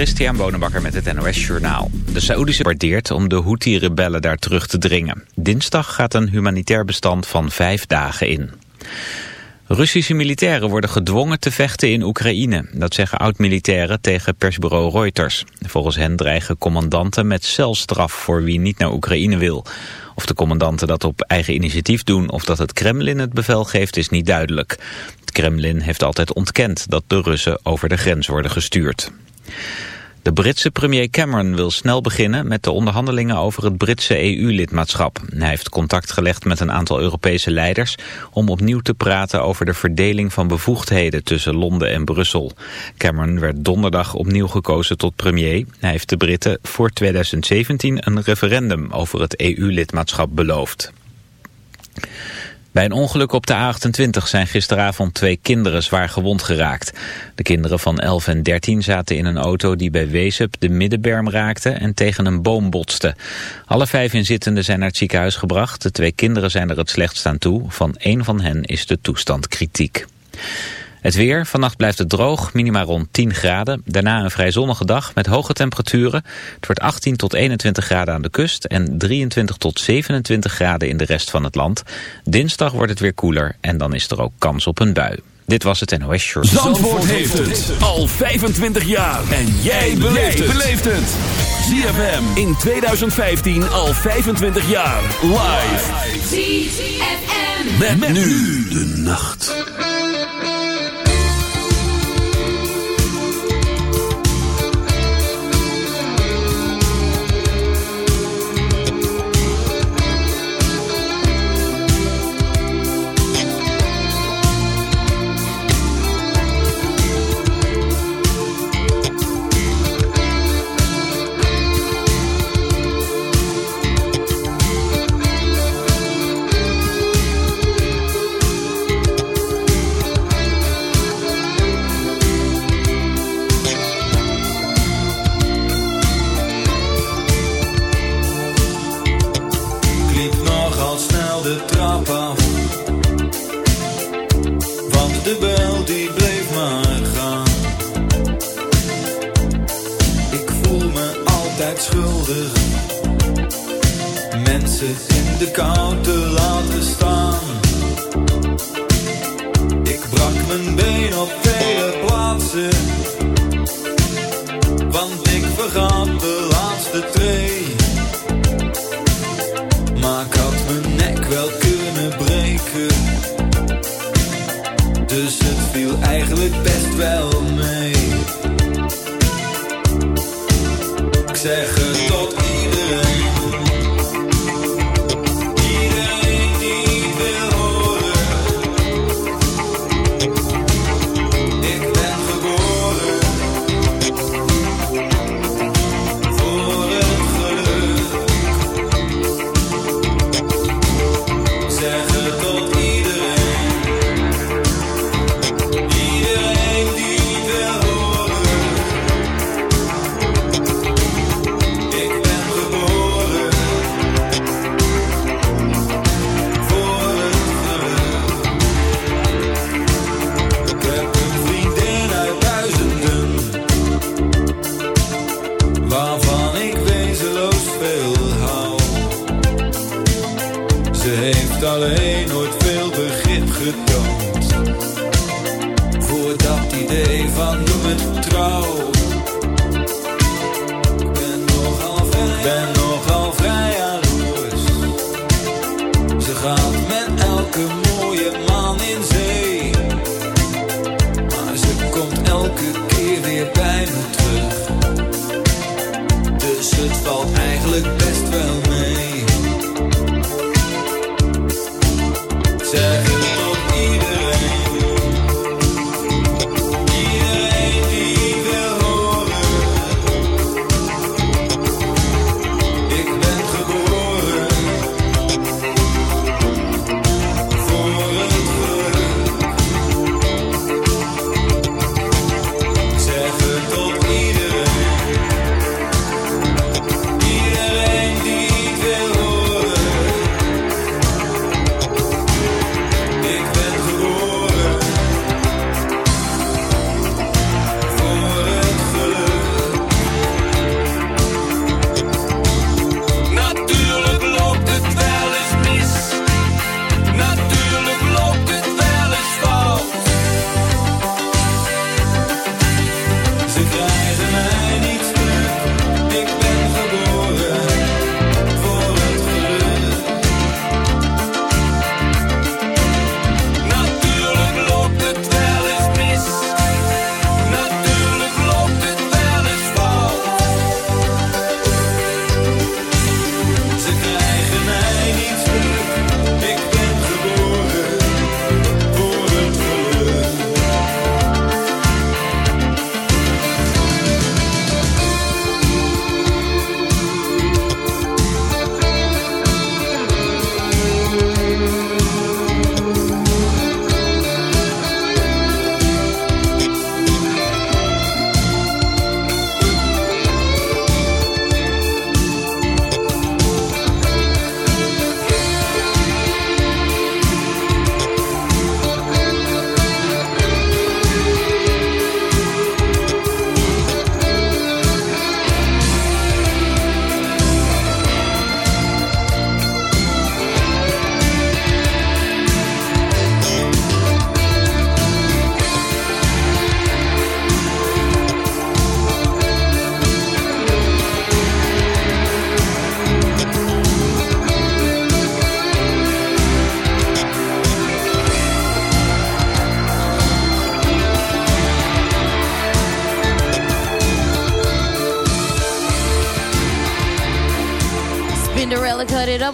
Christian Bonenbakker met het NOS Journaal. De Saoedische waardeert om de Houthi-rebellen daar terug te dringen. Dinsdag gaat een humanitair bestand van vijf dagen in. Russische militairen worden gedwongen te vechten in Oekraïne. Dat zeggen oud-militairen tegen persbureau Reuters. Volgens hen dreigen commandanten met celstraf voor wie niet naar Oekraïne wil. Of de commandanten dat op eigen initiatief doen of dat het Kremlin het bevel geeft is niet duidelijk. Het Kremlin heeft altijd ontkend dat de Russen over de grens worden gestuurd. De Britse premier Cameron wil snel beginnen met de onderhandelingen over het Britse EU-lidmaatschap. Hij heeft contact gelegd met een aantal Europese leiders om opnieuw te praten over de verdeling van bevoegdheden tussen Londen en Brussel. Cameron werd donderdag opnieuw gekozen tot premier. Hij heeft de Britten voor 2017 een referendum over het EU-lidmaatschap beloofd. Bij een ongeluk op de A28 zijn gisteravond twee kinderen zwaar gewond geraakt. De kinderen van 11 en 13 zaten in een auto die bij Weesup de middenberm raakte en tegen een boom botste. Alle vijf inzittenden zijn naar het ziekenhuis gebracht. De twee kinderen zijn er het slechtst aan toe. Van één van hen is de toestand kritiek. Het weer, vannacht blijft het droog, minima rond 10 graden. Daarna een vrij zonnige dag met hoge temperaturen. Het wordt 18 tot 21 graden aan de kust en 23 tot 27 graden in de rest van het land. Dinsdag wordt het weer koeler en dan is er ook kans op een bui. Dit was het NOS Short. Zandvoort, Zandvoort heeft het al 25 jaar. En jij beleeft het. ZFM in 2015 al 25 jaar. Live. ZFM. met nu de nacht.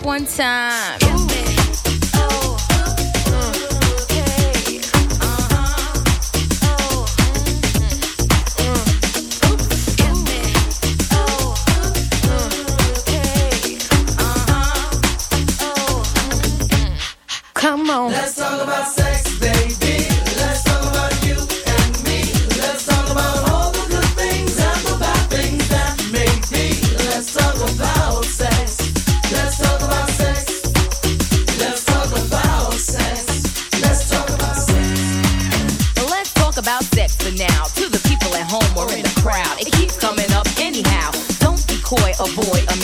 One time.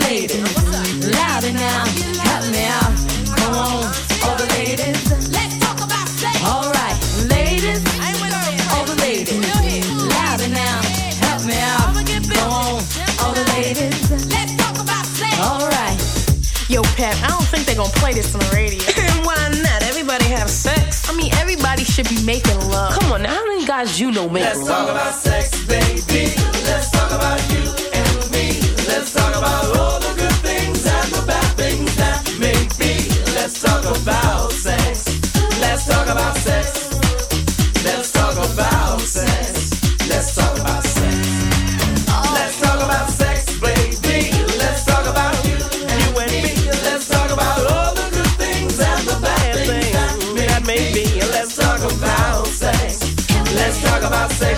ladies, louder now, help me out. Come on, all the ladies. Let's talk about sex. All right, ladies, all the ladies, louder now, help me out. Come on, all the ladies. Let's talk about sex. All right. Yo, Pep, I don't think they're gonna play this on the radio. And why not? Everybody have sex. I mean, everybody should be making love. Come on, now, how many guys you know make Let's talk about sex, baby. Let's talk about you talk about sex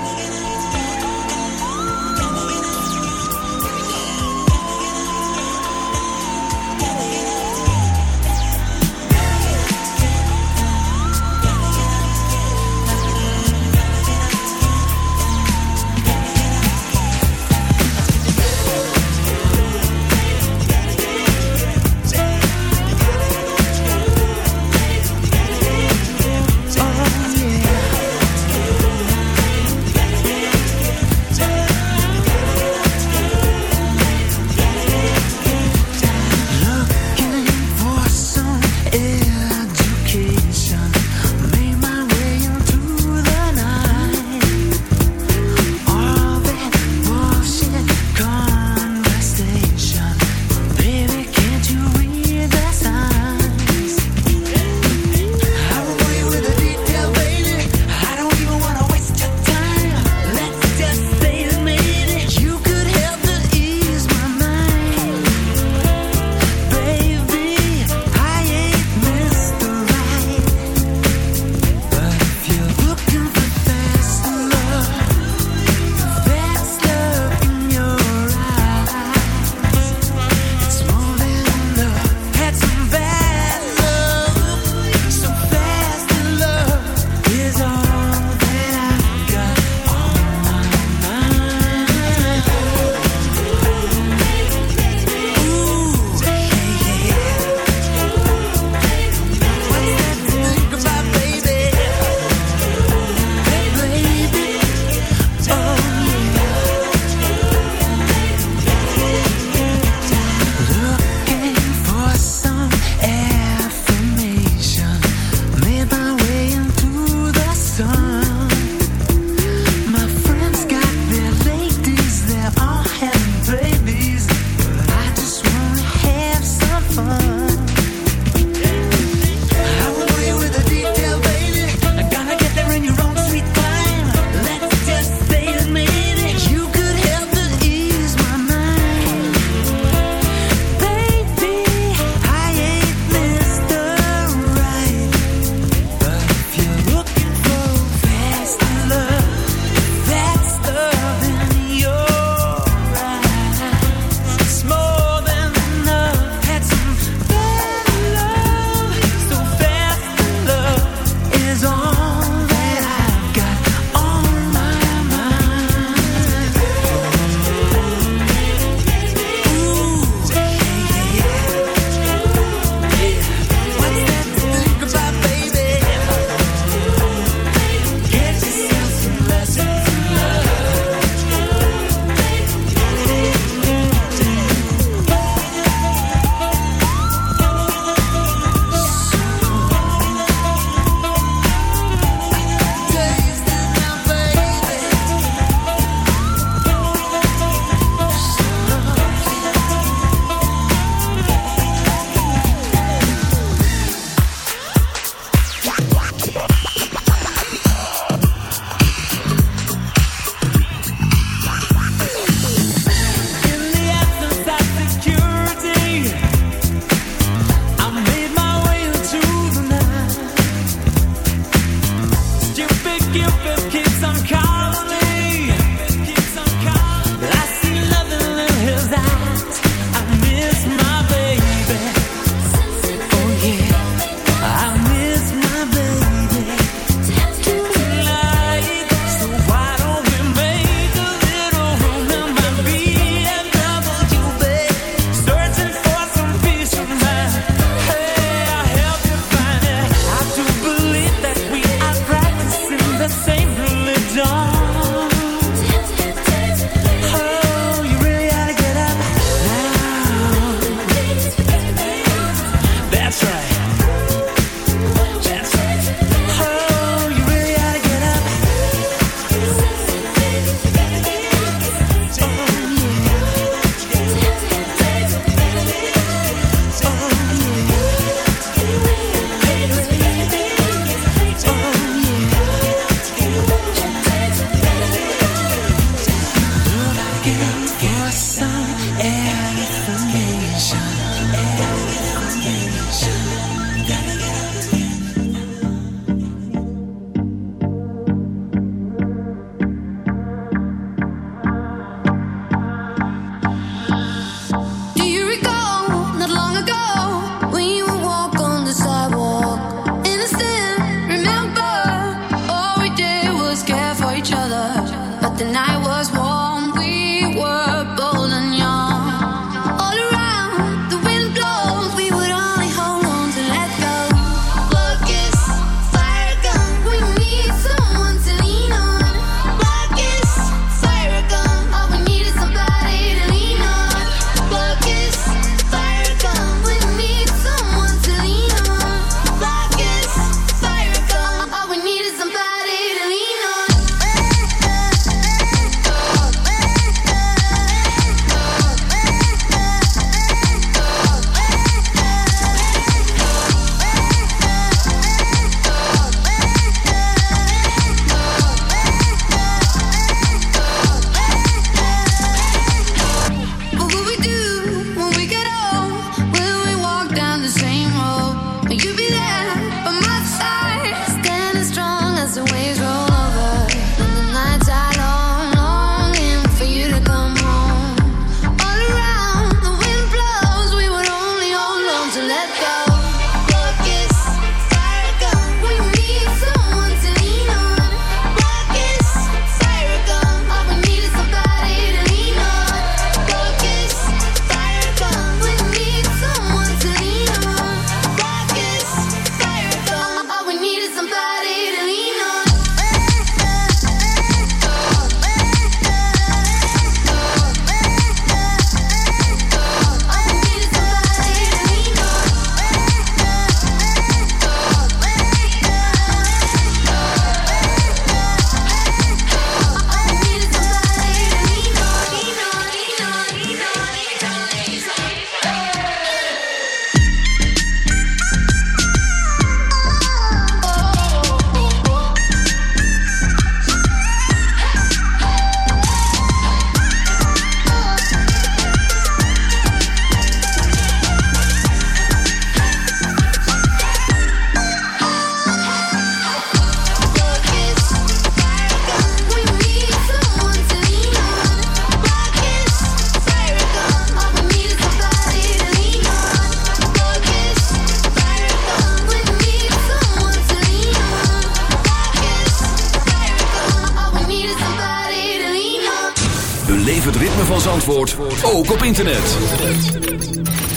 Internet.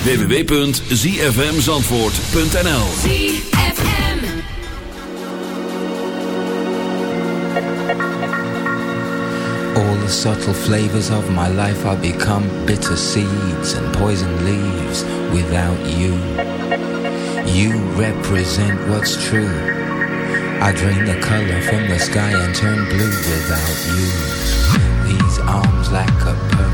www.zfmzandvoort.nl ZFM. All the subtle flavors of my life are become bitter seeds and poison leaves without you. You represent what's true. I drain the color from the sky and turn blue without you. These arms lack a purpose,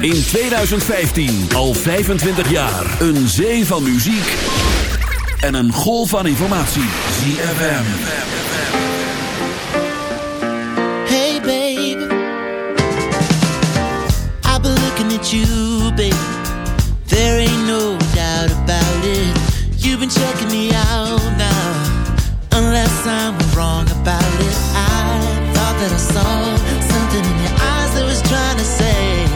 In 2015, al 25 jaar. Een zee van muziek. En een golf van informatie. ZFM. Hey, babe. I've been looking at you, babe. There ain't no doubt about it. You've been checking me out now. Unless I'm wrong about it. I thought that I saw something in your eyes that was trying to say,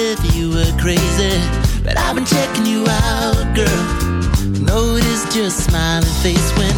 If you were crazy. But I've been checking you out, girl. Noticed your smiling face when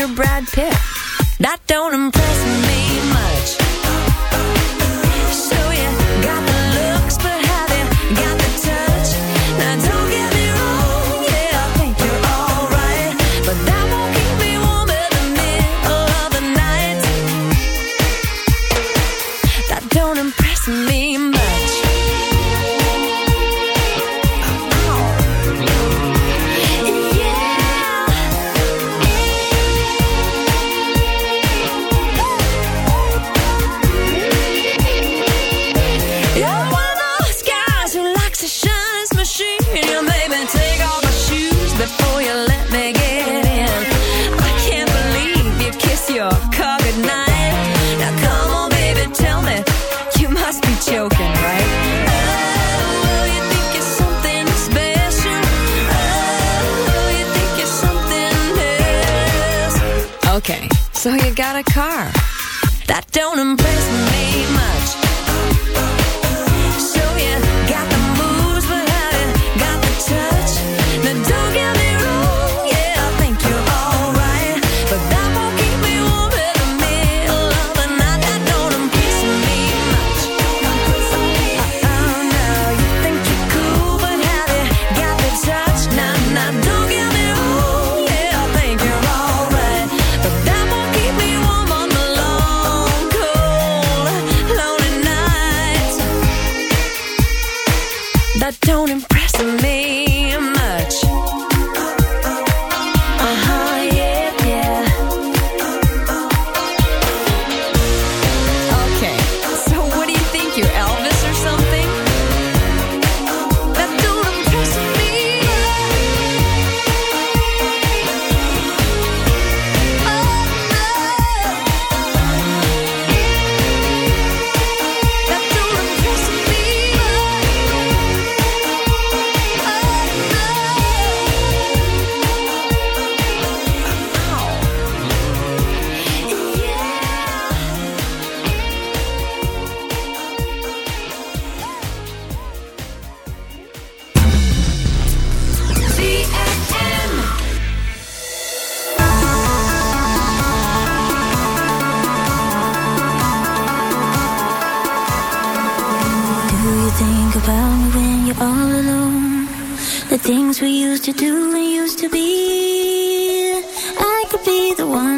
you're Brad Pitt. That don't impress my car.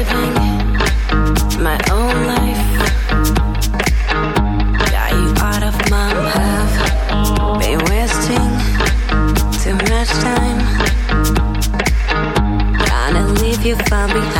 Living my own life. Got you out of my path. Been wasting too much time. Gonna leave you far behind.